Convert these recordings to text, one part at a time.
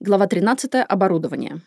Глава 13. Оборудование.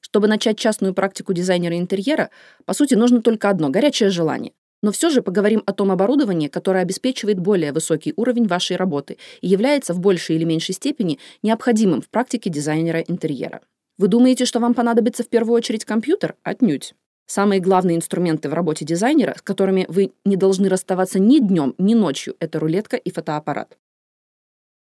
Чтобы начать частную практику дизайнера интерьера, по сути, нужно только одно – горячее желание. Но все же поговорим о том оборудовании, которое обеспечивает более высокий уровень вашей работы и является в большей или меньшей степени необходимым в практике дизайнера интерьера. Вы думаете, что вам понадобится в первую очередь компьютер? Отнюдь. Самые главные инструменты в работе дизайнера, с которыми вы не должны расставаться ни днем, ни ночью, это рулетка и фотоаппарат.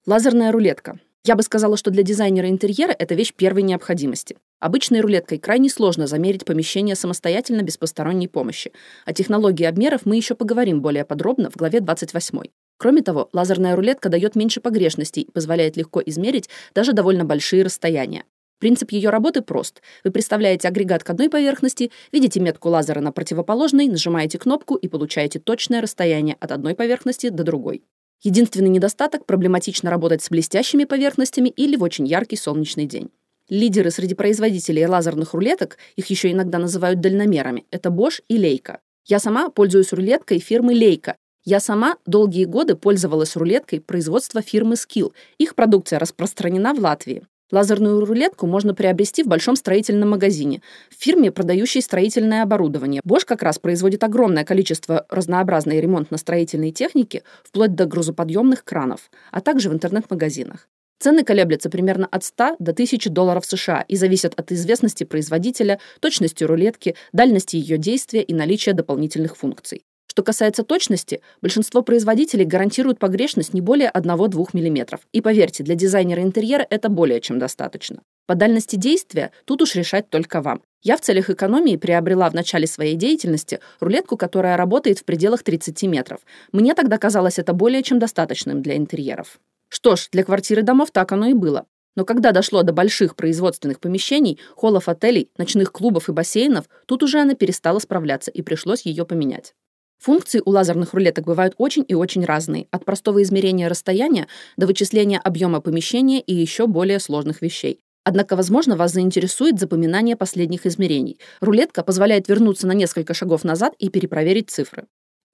Лазерная рулетка. Я бы сказала, что для дизайнера интерьера это вещь первой необходимости. Обычной рулеткой крайне сложно замерить помещение самостоятельно без посторонней помощи. О технологии обмеров мы еще поговорим более подробно в главе 28. Кроме того, лазерная рулетка дает меньше погрешностей и позволяет легко измерить даже довольно большие расстояния. Принцип ее работы прост. Вы представляете агрегат к одной поверхности, видите метку лазера на противоположной, нажимаете кнопку и получаете точное расстояние от одной поверхности до другой. Единственный недостаток – проблематично работать с блестящими поверхностями или в очень яркий солнечный день. Лидеры среди производителей лазерных рулеток, их еще иногда называют дальномерами, это Bosch и Leica. Я сама пользуюсь рулеткой фирмы Leica. Я сама долгие годы пользовалась рулеткой производства фирмы Skill. Их продукция распространена в Латвии. Лазерную рулетку можно приобрести в большом строительном магазине, в фирме, продающей строительное оборудование. Bosch как раз производит огромное количество разнообразной ремонтно-строительной техники, вплоть до грузоподъемных кранов, а также в интернет-магазинах. Цены колеблются примерно от 100 до 1000 долларов США и зависят от известности производителя, точности рулетки, дальности ее действия и наличия дополнительных функций. Что касается точности, большинство производителей гарантируют погрешность не более 1-2 мм. И поверьте, для дизайнера интерьера это более чем достаточно. По дальности действия тут уж решать только вам. Я в целях экономии приобрела в начале своей деятельности рулетку, которая работает в пределах 30 метров. Мне тогда казалось это более чем достаточным для интерьеров. Что ж, для квартиры домов так оно и было. Но когда дошло до больших производственных помещений, холлов отелей, ночных клубов и бассейнов, тут уже она перестала справляться и пришлось ее поменять. Функции у лазерных рулеток бывают очень и очень разные, от простого измерения расстояния до вычисления объема помещения и еще более сложных вещей. Однако, возможно, вас заинтересует запоминание последних измерений. Рулетка позволяет вернуться на несколько шагов назад и перепроверить цифры.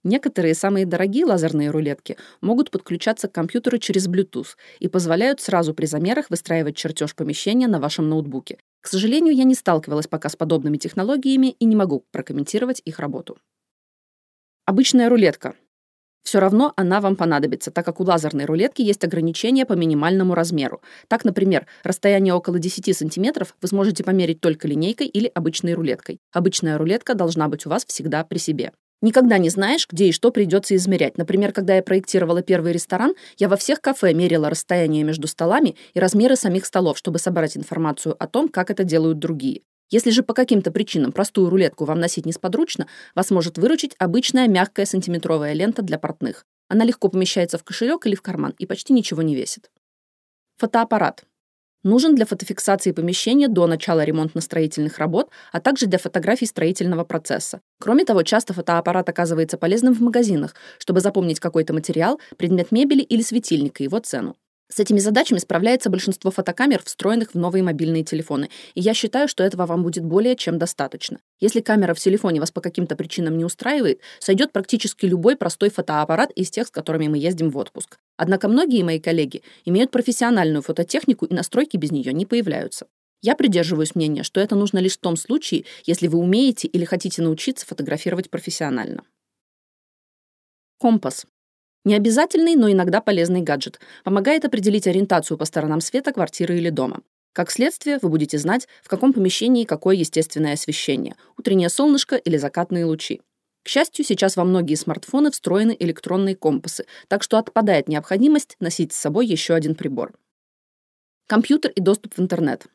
Некоторые самые дорогие лазерные рулетки могут подключаться к компьютеру через Bluetooth и позволяют сразу при замерах выстраивать чертеж помещения на вашем ноутбуке. К сожалению, я не сталкивалась пока с подобными технологиями и не могу прокомментировать их работу. Обычная рулетка. Все равно она вам понадобится, так как у лазерной рулетки есть ограничения по минимальному размеру. Так, например, расстояние около 10 см вы сможете померить только линейкой или обычной рулеткой. Обычная рулетка должна быть у вас всегда при себе. Никогда не знаешь, где и что придется измерять. Например, когда я проектировала первый ресторан, я во всех кафе мерила расстояние между столами и размеры самих столов, чтобы собрать информацию о том, как это делают другие. Если же по каким-то причинам простую рулетку вам носить несподручно, вас может выручить обычная мягкая сантиметровая лента для портных. Она легко помещается в кошелек или в карман и почти ничего не весит. Фотоаппарат. Нужен для фотофиксации помещения до начала ремонтно-строительных работ, а также для фотографий строительного процесса. Кроме того, часто фотоаппарат оказывается полезным в магазинах, чтобы запомнить какой-то материал, предмет мебели или светильника его цену. С этими задачами справляется большинство фотокамер, встроенных в новые мобильные телефоны, и я считаю, что этого вам будет более чем достаточно. Если камера в телефоне вас по каким-то причинам не устраивает, сойдет практически любой простой фотоаппарат из тех, с которыми мы ездим в отпуск. Однако многие мои коллеги имеют профессиональную фототехнику, и настройки без нее не появляются. Я придерживаюсь мнения, что это нужно лишь в том случае, если вы умеете или хотите научиться фотографировать профессионально. Компас. Необязательный, но иногда полезный гаджет. Помогает определить ориентацию по сторонам света квартиры или дома. Как следствие, вы будете знать, в каком помещении какое естественное освещение – утреннее солнышко или закатные лучи. К счастью, сейчас во многие смартфоны встроены электронные компасы, так что отпадает необходимость носить с собой еще один прибор. Компьютер и доступ в интернет.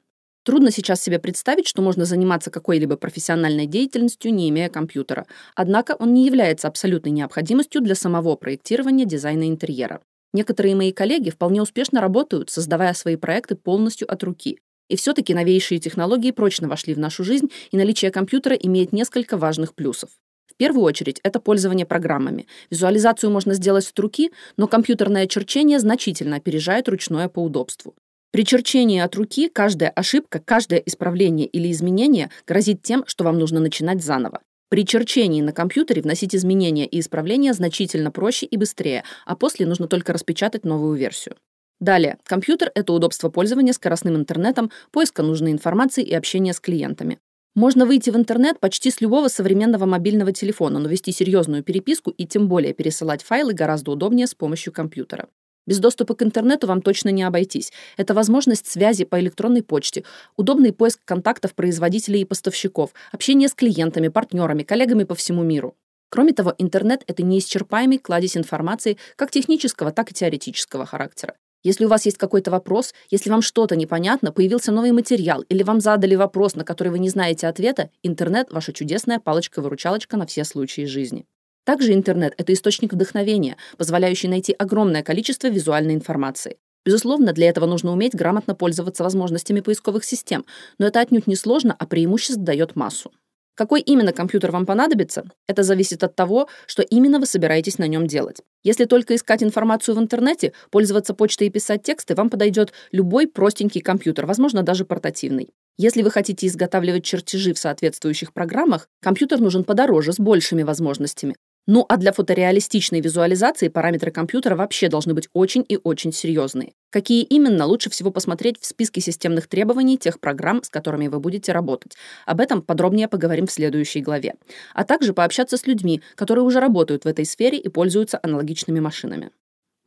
Трудно сейчас себе представить, что можно заниматься какой-либо профессиональной деятельностью, не имея компьютера. Однако он не является абсолютной необходимостью для самого проектирования дизайна интерьера. Некоторые мои коллеги вполне успешно работают, создавая свои проекты полностью от руки. И все-таки новейшие технологии прочно вошли в нашу жизнь, и наличие компьютера имеет несколько важных плюсов. В первую очередь, это пользование программами. Визуализацию можно сделать с руки, но компьютерное черчение значительно опережает ручное по удобству. При черчении от руки каждая ошибка, каждое исправление или изменение грозит тем, что вам нужно начинать заново. При черчении на компьютере вносить изменения и исправления значительно проще и быстрее, а после нужно только распечатать новую версию. Далее, компьютер — это удобство пользования скоростным интернетом, поиска нужной информации и общения с клиентами. Можно выйти в интернет почти с любого современного мобильного телефона, но вести серьезную переписку и тем более пересылать файлы гораздо удобнее с помощью компьютера. Без доступа к интернету вам точно не обойтись. Это возможность связи по электронной почте, удобный поиск контактов производителей и поставщиков, общение с клиентами, партнерами, коллегами по всему миру. Кроме того, интернет — это неисчерпаемый кладезь информации как технического, так и теоретического характера. Если у вас есть какой-то вопрос, если вам что-то непонятно, появился новый материал или вам задали вопрос, на который вы не знаете ответа, интернет — ваша чудесная палочка-выручалочка на все случаи жизни. Также интернет — это источник вдохновения, позволяющий найти огромное количество визуальной информации. Безусловно, для этого нужно уметь грамотно пользоваться возможностями поисковых систем, но это отнюдь не сложно, а преимуществ дает массу. Какой именно компьютер вам понадобится, это зависит от того, что именно вы собираетесь на нем делать. Если только искать информацию в интернете, пользоваться почтой и писать тексты, вам подойдет любой простенький компьютер, возможно, даже портативный. Если вы хотите изготавливать чертежи в соответствующих программах, компьютер нужен подороже, с большими возможностями. Ну а для фотореалистичной визуализации параметры компьютера вообще должны быть очень и очень серьезные. Какие именно, лучше всего посмотреть в списке системных требований тех программ, с которыми вы будете работать. Об этом подробнее поговорим в следующей главе. А также пообщаться с людьми, которые уже работают в этой сфере и пользуются аналогичными машинами.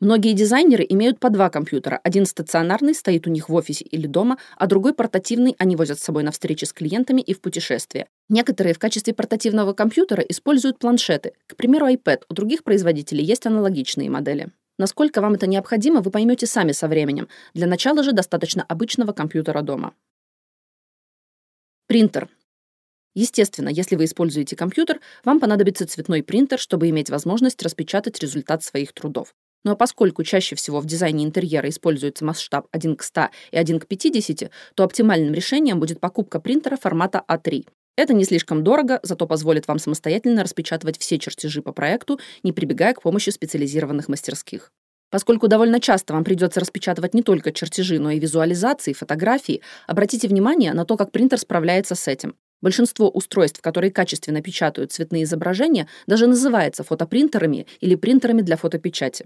Многие дизайнеры имеют по два компьютера. Один стационарный стоит у них в офисе или дома, а другой портативный они возят с собой на встречи с клиентами и в путешествия. Некоторые в качестве портативного компьютера используют планшеты. К примеру, iPad. У других производителей есть аналогичные модели. Насколько вам это необходимо, вы поймете сами со временем. Для начала же достаточно обычного компьютера дома. Принтер. Естественно, если вы используете компьютер, вам понадобится цветной принтер, чтобы иметь возможность распечатать результат своих трудов. Но ну, а поскольку чаще всего в дизайне интерьера используется масштаб 1 к 100 и 1 к 50, то оптимальным решением будет покупка принтера формата А3. Это не слишком дорого, зато позволит вам самостоятельно распечатывать все чертежи по проекту, не прибегая к помощи специализированных мастерских. Поскольку довольно часто вам придется распечатывать не только чертежи, но и визуализации, фотографии, обратите внимание на то, как принтер справляется с этим. Большинство устройств, которые качественно печатают цветные изображения, даже называется фотопринтерами или принтерами для фотопечати.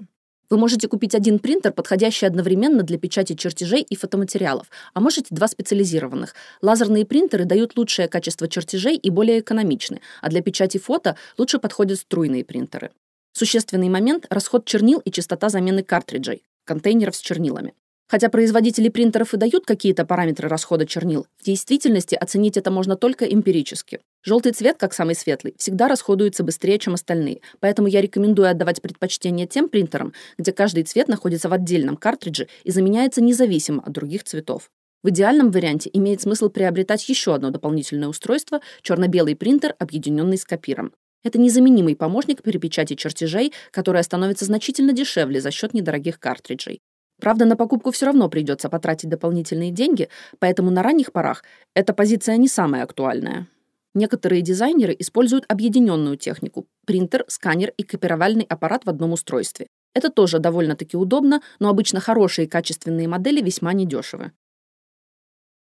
Вы можете купить один принтер, подходящий одновременно для печати чертежей и фотоматериалов, а можете два специализированных. Лазерные принтеры дают лучшее качество чертежей и более экономичны, а для печати фото лучше подходят струйные принтеры. Существенный момент – расход чернил и частота замены картриджей, контейнеров с чернилами. Хотя производители принтеров и дают какие-то параметры расхода чернил, в действительности оценить это можно только эмпирически. Желтый цвет, как самый светлый, всегда расходуется быстрее, чем остальные, поэтому я рекомендую отдавать предпочтение тем принтерам, где каждый цвет находится в отдельном картридже и заменяется независимо от других цветов. В идеальном варианте имеет смысл приобретать еще одно дополнительное устройство – черно-белый принтер, объединенный с копиром. Это незаменимый помощник при печати чертежей, которая становится значительно дешевле за счет недорогих картриджей. Правда, на покупку все равно придется потратить дополнительные деньги, поэтому на ранних порах эта позиция не самая актуальная. Некоторые дизайнеры используют объединенную технику – принтер, сканер и копировальный аппарат в одном устройстве. Это тоже довольно-таки удобно, но обычно хорошие качественные модели весьма недешевы.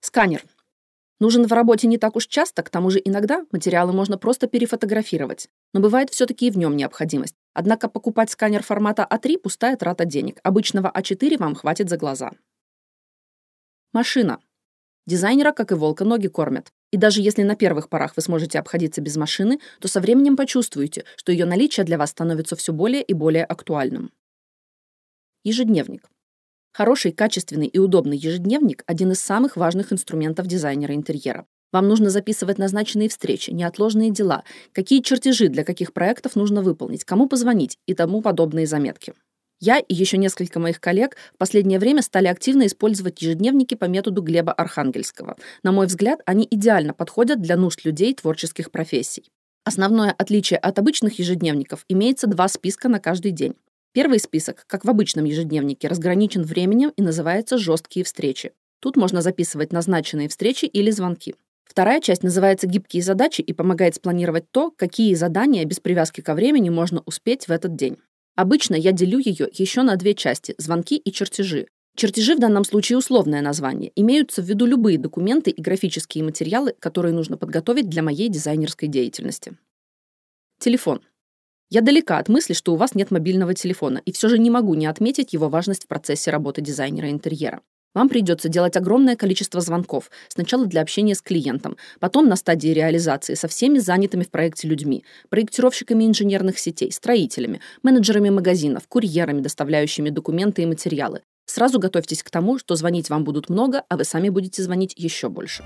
Сканер. Нужен в работе не так уж часто, к тому же иногда материалы можно просто перефотографировать. Но бывает все-таки и в нем необходимость. Однако покупать сканер формата А3 – пустая трата денег. Обычного А4 вам хватит за глаза. Машина. Дизайнера, как и волка, ноги кормят. И даже если на первых порах вы сможете обходиться без машины, то со временем почувствуете, что ее наличие для вас становится все более и более актуальным. Ежедневник. Хороший, качественный и удобный ежедневник – один из самых важных инструментов дизайнера интерьера. Вам нужно записывать назначенные встречи, неотложные дела, какие чертежи для каких проектов нужно выполнить, кому позвонить и тому подобные заметки. Я и еще несколько моих коллег в последнее время стали активно использовать ежедневники по методу Глеба Архангельского. На мой взгляд, они идеально подходят для нужд людей творческих профессий. Основное отличие от обычных ежедневников имеется два списка на каждый день. Первый список, как в обычном ежедневнике, разграничен временем и называется «жесткие встречи». Тут можно записывать назначенные встречи или звонки. Вторая часть называется «гибкие задачи» и помогает спланировать то, какие задания без привязки ко времени можно успеть в этот день. Обычно я делю ее еще на две части – звонки и чертежи. Чертежи в данном случае условное название. Имеются в виду любые документы и графические материалы, которые нужно подготовить для моей дизайнерской деятельности. Телефон. Я далека от мысли, что у вас нет мобильного телефона, и все же не могу не отметить его важность в процессе работы дизайнера интерьера. Вам придется делать огромное количество звонков, сначала для общения с клиентом, потом на стадии реализации со всеми занятыми в проекте людьми, проектировщиками инженерных сетей, строителями, менеджерами магазинов, курьерами, доставляющими документы и материалы. Сразу готовьтесь к тому, что звонить вам будут много, а вы сами будете звонить еще больше.